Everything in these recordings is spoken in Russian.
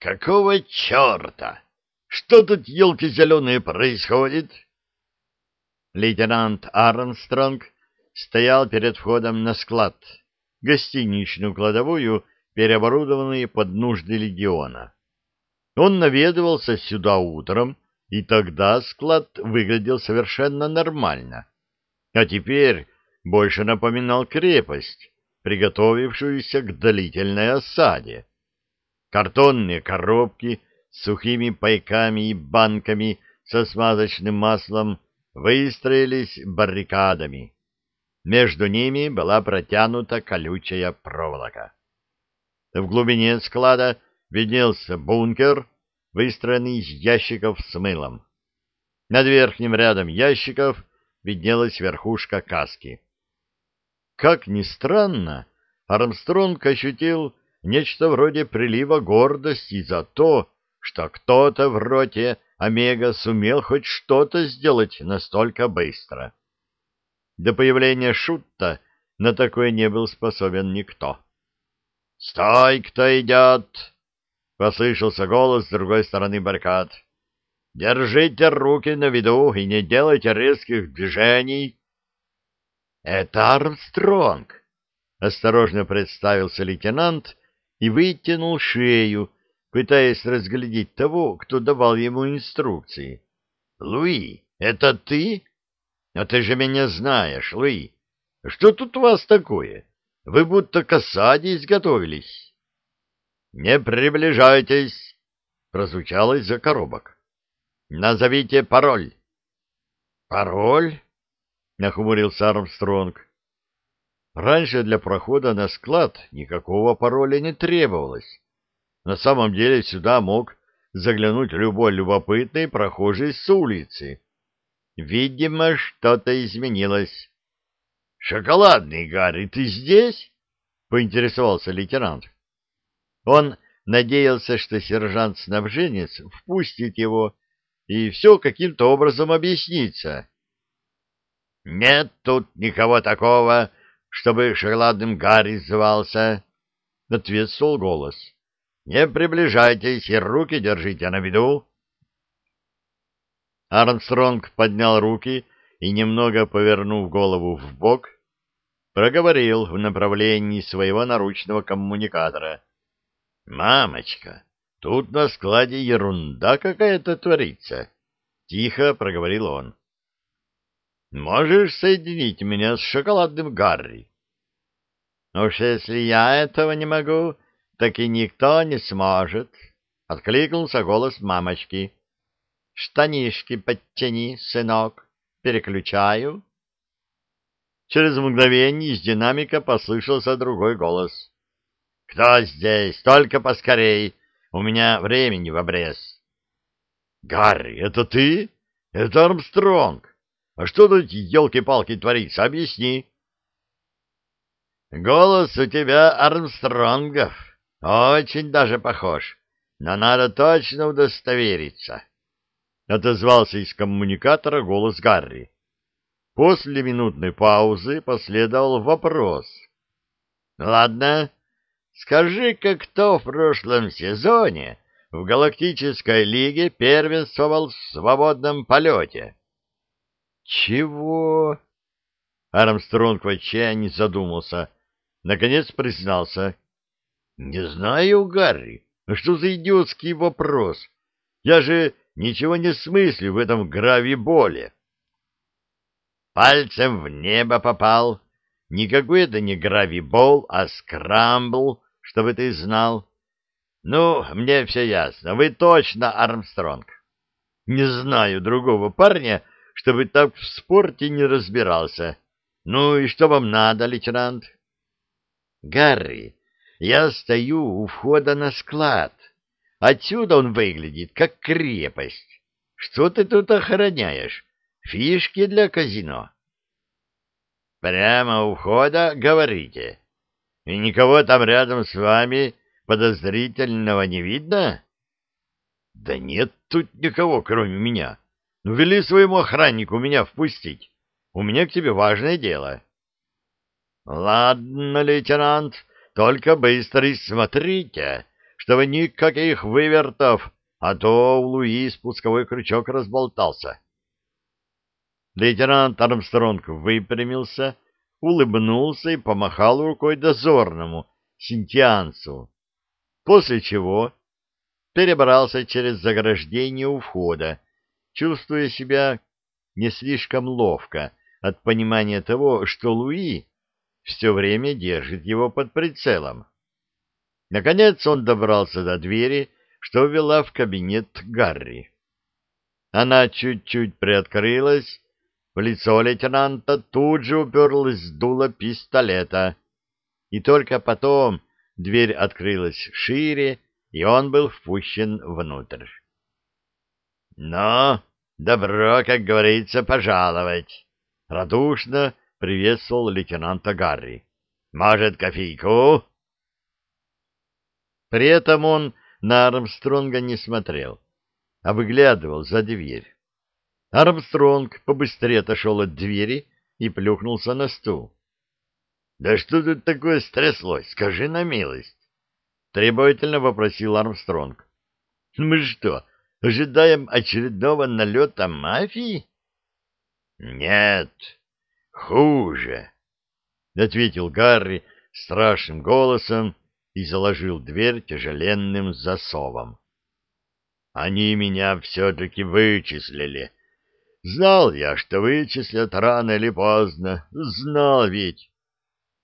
Какого черта? Что тут, елки зеленые, происходит? Лейтенант Армстронг стоял перед входом на склад, гостиничную кладовую, переоборудованную под нужды легиона. Он наведывался сюда утром, и тогда склад выглядел совершенно нормально. А теперь больше напоминал крепость, приготовившуюся к длительной осаде. Картонные коробки с сухими пайками и банками со смазочным маслом выстроились баррикадами. Между ними была протянута колючая проволока. В глубине склада виднелся бункер, выстроенный из ящиков с мылом. Над верхним рядом ящиков виднелась верхушка каски. Как ни странно, Армстронг ощутил нечто вроде прилива гордости за то, что кто-то в роте Омега сумел хоть что-то сделать настолько быстро. До появления Шутта на такое не был способен никто. «Стой, кто идет!» — послышался голос с другой стороны баррикад. «Держите руки на виду и не делайте резких движений». «Это Армстронг!» — осторожно представился лейтенант и вытянул шею, пытаясь разглядеть того, кто давал ему инструкции. — Луи, это ты? А ты же меня знаешь, Луи. Что тут у вас такое? Вы будто к осаде изготовились. — Не приближайтесь, — прозвучало из-за коробок. — Назовите пароль. — Пароль? — нахмурился Армстронг. Раньше для прохода на склад никакого пароля не требовалось. На самом деле сюда мог заглянуть любой любопытный прохожий с улицы. Видимо, что-то изменилось. — Шоколадный, Гарри, ты здесь? — поинтересовался лейтенант. Он надеялся, что сержант-снабженец впустит его, и все каким-то образом объяснится. — Нет тут никого такого, чтобы шоколадным Гарри звался, — ответствовал голос. Не приближайтесь и руки держите на виду. Армстронг поднял руки и, немного повернув голову в бок, проговорил в направлении своего наручного коммуникатора. «Мамочка, тут на складе ерунда какая-то творится!» — тихо проговорил он. «Можешь соединить меня с шоколадным Гарри?» «Уж если я этого не могу, так и никто не сможет, — откликнулся голос мамочки. — Штанишки подтяни, сынок, переключаю. Через мгновение из динамика послышался другой голос. — Кто здесь? Только поскорей! У меня времени в обрез. — Гарри, это ты? Это Армстронг. А что тут, елки-палки, творится? Объясни. — Голос у тебя Армстронгов, очень даже похож, но надо точно удостовериться. Отозвался из коммуникатора голос Гарри. После минутной паузы последовал вопрос. Ладно, скажи-ка, кто в прошлом сезоне в Галактической Лиге первенствовал в свободном полете? Чего? Армстронг в отчаянии задумался. Наконец признался. Не знаю, Гарри, что за идиотский вопрос? Я же ничего не смыслю в этом гравиболе. Пальцем в небо попал. Никакой это не гравибол, а скрамбл, чтобы ты знал. Ну, мне все ясно. Вы точно Армстронг. Не знаю другого парня, чтобы так в спорте не разбирался. Ну и что вам надо, лейтенант? Гарри, я стою у входа на склад. Отсюда он выглядит, как крепость. Что ты тут охраняешь? Фишки для казино? Прямо у входа, говорите? И никого там рядом с вами подозрительного не видно? Да нет тут никого, кроме меня. Ну, вели своему охраннику меня впустить. У меня к тебе важное дело. Ладно, лейтенант, только быстро и смотрите, чтобы никаких вывертов, а то у Луи спусковой крючок разболтался. Лейтенант Армстронг выпрямился, улыбнулся и помахал рукой дозорному, синтианцу, после чего перебрался через заграждение у входа, чувствуя себя не слишком ловко от понимания того, что Луи все время держит его под прицелом. Наконец он добрался до двери, что вела в кабинет Гарри. Она чуть-чуть приоткрылась, в лицо лейтенанта тут же уперлась дуло пистолета, и только потом дверь открылась шире, и он был впущен внутрь. — Но добро, как говорится, пожаловать! — радушно приветствовал лейтенанта Гарри. — Может, кофейку? При этом он на Армстронга не смотрел, а выглядывал за дверь. Армстронг побыстрее отошел от двери и плюхнулся на стул. — Да что тут такое стряслось? Скажи на милость. — требовательно вопросил Армстронг. — Мы что, ожидаем очередного налета мафии? — Нет, хуже, — ответил Гарри страшным голосом и заложил дверь тяжеленным засовом. — Они меня все-таки вычислили. Знал я, что вычислят рано или поздно. Знал ведь.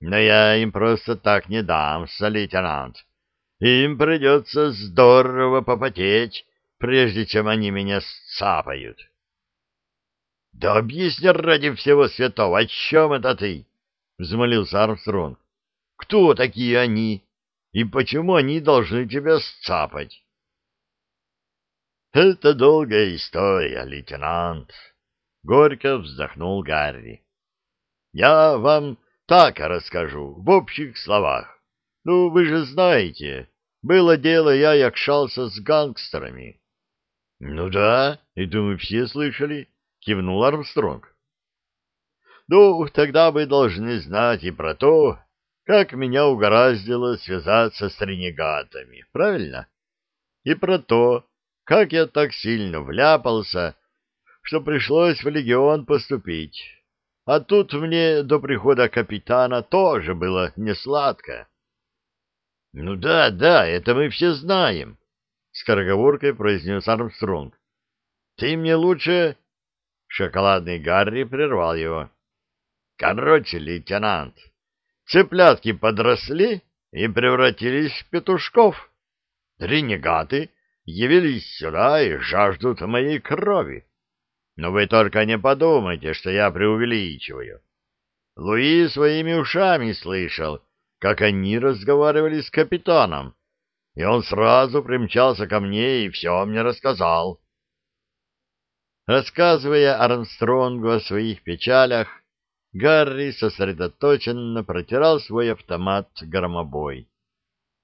Но я им просто так не дамся, лейтенант. Им придется здорово попотеть, прежде чем они меня сцапают. — Да объясни ради всего святого, о чем это ты? — взмолился Армстронг. — Кто такие они? И почему они должны тебя сцапать? — Это долгая история, лейтенант, — горько вздохнул Гарри. — Я вам так расскажу, в общих словах. Ну, вы же знаете, было дело, я якшался с гангстерами. — Ну да, это мы все слышали, — кивнул Армстронг. — Ну, тогда вы должны знать и про то, как меня угораздило связаться с ренегатами, правильно? И про то, как я так сильно вляпался, что пришлось в легион поступить. А тут мне до прихода капитана тоже было несладко. — Ну да, да, это мы все знаем, — скороговоркой произнес Армстронг. — Ты мне лучше... Шоколадный Гарри прервал его. — Короче, лейтенант, цыплятки подросли и превратились в петушков. Ренегаты явились сюда и жаждут моей крови. Но вы только не подумайте, что я преувеличиваю. Луи своими ушами слышал, как они разговаривали с капитаном, и он сразу примчался ко мне и все мне рассказал. Рассказывая Армстронгу о своих печалях, Гарри сосредоточенно протирал свой автомат-громобой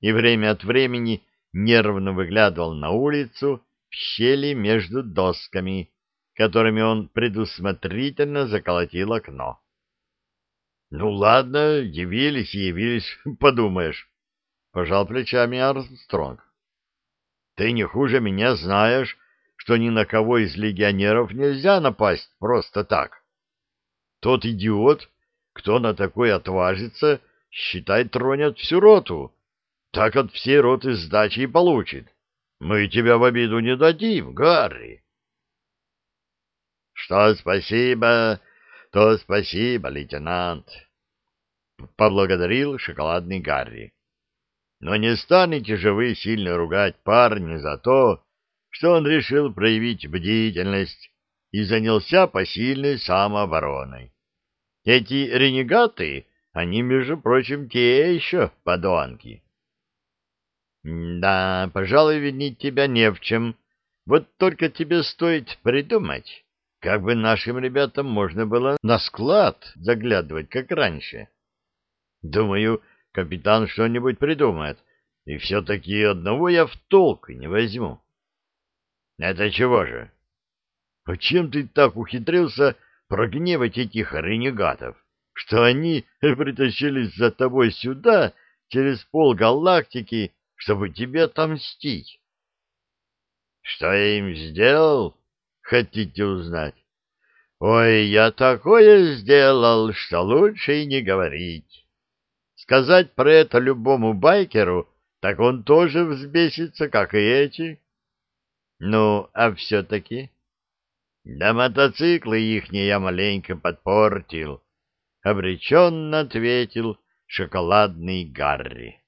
и время от времени нервно выглядывал на улицу в щели между досками, которыми он предусмотрительно заколотил окно. — Ну ладно, явились и явились, подумаешь, — пожал плечами Армстронг. — Ты не хуже меня знаешь, что ни на кого из легионеров нельзя напасть просто так. Тот идиот, кто на такое отважится, считай, тронет всю роту, так от всей роты сдачи и получит. Мы тебя в обиду не дадим, Гарри. Что спасибо, то спасибо, лейтенант, поблагодарил шоколадный Гарри. Но не станете же вы сильно ругать парня за то, что он решил проявить бдительность и занялся посильной самообороной. Эти ренегаты, они, между прочим, те еще подонки. Да, пожалуй, винить тебя не в чем. Вот только тебе стоит придумать, как бы нашим ребятам можно было на склад заглядывать, как раньше. Думаю, капитан что-нибудь придумает, и все-таки одного я в толк не возьму. Это чего же? А чем ты так ухитрился прогневать этих ренегатов, что они притащились за тобой сюда через пол галактики чтобы тебе отомстить. Что я им сделал? Хотите узнать? Ой, я такое сделал, что лучше и не говорить. Сказать про это любому байкеру, так он тоже взбесится, как и эти. Ну, а все-таки... Да мотоциклы ихние я маленько подпортил, — обреченно ответил шоколадный Гарри.